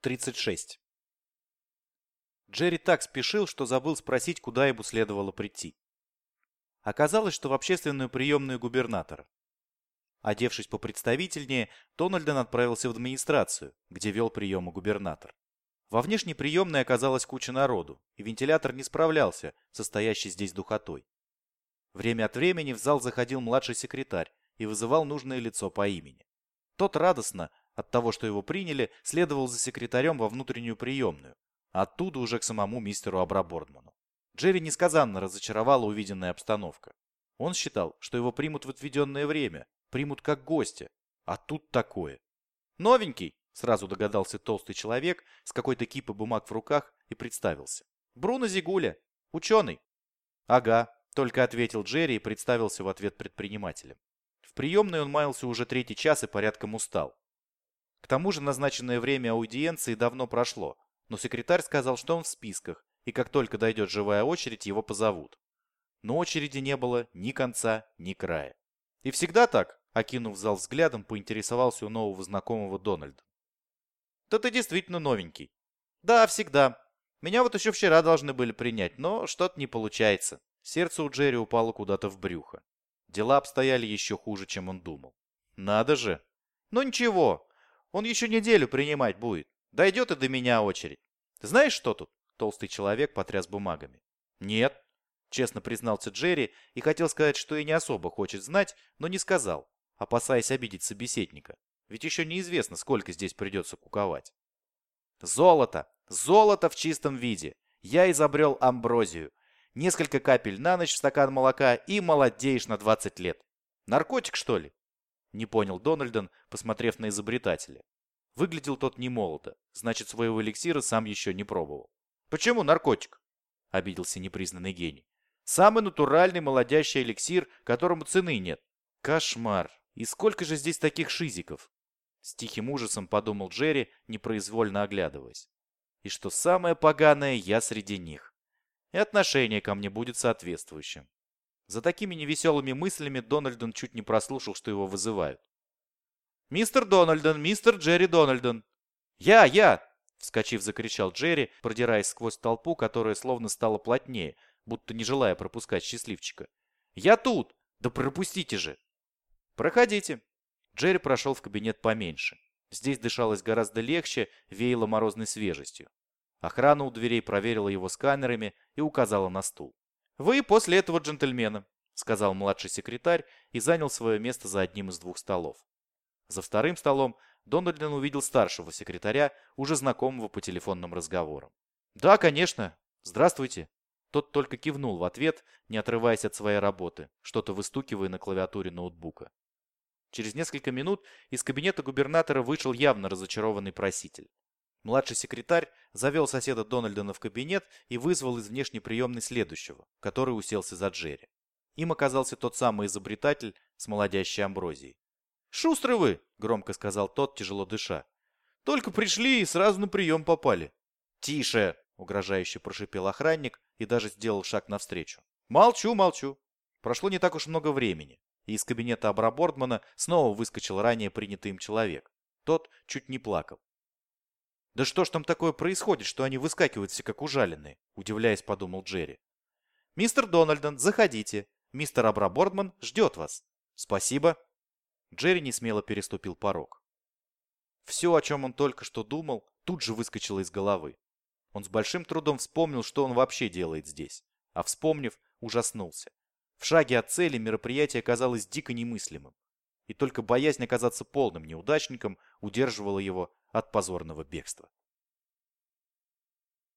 36. Джерри так спешил, что забыл спросить, куда ему следовало прийти. Оказалось, что в общественную приемную губернатора. Одевшись попредставительнее, Дональден отправился в администрацию, где вел приемы губернатор. Во внешней приемной оказалась куча народу, и вентилятор не справлялся со стоящей здесь духотой. Время от времени в зал заходил младший секретарь и вызывал нужное лицо по имени. Тот радостно, от того, что его приняли, следовал за секретарем во внутреннюю приемную, оттуда уже к самому мистеру Абрабордману. Джерри несказанно разочаровала увиденная обстановка. Он считал, что его примут в отведенное время, примут как гостя, а тут такое. «Новенький!» — сразу догадался толстый человек с какой-то кипой бумаг в руках и представился. «Бруно Зигуля, ученый». «Ага», — только ответил Джерри и представился в ответ предпринимателем. В приемной он маялся уже третий час и порядком устал. К тому же назначенное время аудиенции давно прошло, но секретарь сказал, что он в списках, и как только дойдет живая очередь, его позовут. Но очереди не было ни конца, ни края. И всегда так, окинув зал взглядом, поинтересовался у нового знакомого Дональда. Да ты действительно новенький. Да, всегда. Меня вот еще вчера должны были принять, но что-то не получается. Сердце у Джерри упало куда-то в брюхо. Дела обстояли еще хуже, чем он думал. Надо же. Ну ничего, он еще неделю принимать будет. Дойдет и до меня очередь. Знаешь, что тут? Толстый человек потряс бумагами. Нет, честно признался Джерри и хотел сказать, что и не особо хочет знать, но не сказал, опасаясь обидеть собеседника. Ведь еще неизвестно, сколько здесь придется куковать. Золото! Золото в чистом виде! Я изобрел амброзию. Несколько капель на ночь в стакан молока и молодеешь на 20 лет. Наркотик, что ли? Не понял Дональден, посмотрев на изобретателя. Выглядел тот не молодо, значит, своего эликсира сам еще не пробовал. «Почему наркотик?» — обиделся непризнанный гений. «Самый натуральный молодящий эликсир, которому цены нет». «Кошмар! И сколько же здесь таких шизиков?» С тихим ужасом подумал Джерри, непроизвольно оглядываясь. «И что самое поганое, я среди них. И отношение ко мне будет соответствующим». За такими невеселыми мыслями Дональдон чуть не прослушал, что его вызывают. «Мистер Дональдон! Мистер Джерри Дональдон!» «Я! Я!» — вскочив, закричал Джерри, продираясь сквозь толпу, которая словно стала плотнее, будто не желая пропускать счастливчика. «Я тут! Да пропустите же!» «Проходите!» Джерри прошел в кабинет поменьше. Здесь дышалось гораздо легче, веяло морозной свежестью. Охрана у дверей проверила его сканерами и указала на стул. «Вы после этого джентльмена», — сказал младший секретарь и занял свое место за одним из двух столов. За вторым столом Дональден увидел старшего секретаря, уже знакомого по телефонным разговорам. «Да, конечно. Здравствуйте». Тот только кивнул в ответ, не отрываясь от своей работы, что-то выстукивая на клавиатуре ноутбука. Через несколько минут из кабинета губернатора вышел явно разочарованный проситель. Младший секретарь завел соседа Дональдена в кабинет и вызвал из внешней приемной следующего, который уселся за Джерри. Им оказался тот самый изобретатель с молодящей амброзией. «Шустры вы!» — громко сказал тот, тяжело дыша. «Только пришли и сразу на прием попали». «Тише!» — угрожающе прошипел охранник и даже сделал шаг навстречу. «Молчу, молчу!» Прошло не так уж много времени, и из кабинета Абрабордмана снова выскочил ранее принятый им человек. Тот чуть не плакал. «Да что ж там такое происходит, что они выскакивают все как ужаленные?» — удивляясь, подумал Джерри. «Мистер Дональдон, заходите. Мистер Абрабордман ждет вас». «Спасибо», Джерри не смело переступил порог. Все, о чем он только что думал, тут же выскочило из головы. Он с большим трудом вспомнил, что он вообще делает здесь. А вспомнив, ужаснулся. В шаге от цели мероприятие казалось дико немыслимым. И только боязнь оказаться полным неудачником удерживала его от позорного бегства.